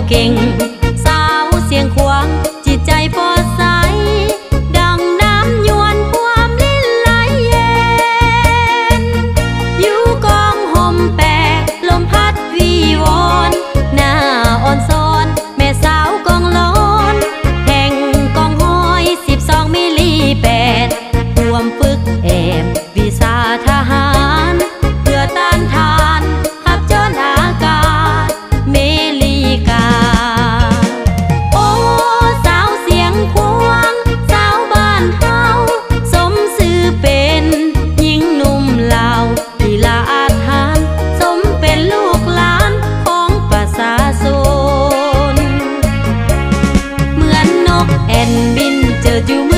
walking دوو